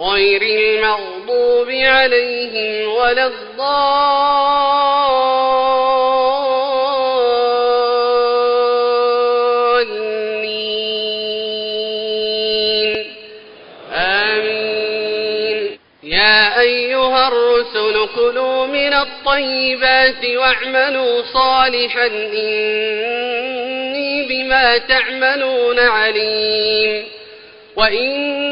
غير المغضوب عليهم ولا الضالين. آمين. يا أيها الرسل كلوا من الطيبات واعملوا صالحا. إني بما تعملون عليم. وإن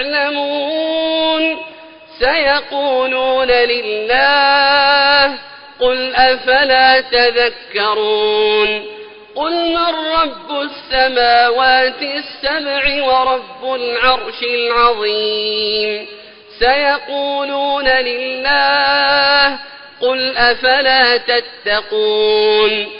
كنتم تعلمون سيقولون لله قل أفلا تذكرون؟ قل من رب السماوات السبع ورب العرش العظيم. سيقولون لله قل أفلا تتقون؟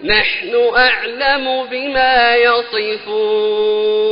نحن أعلم بما يصفون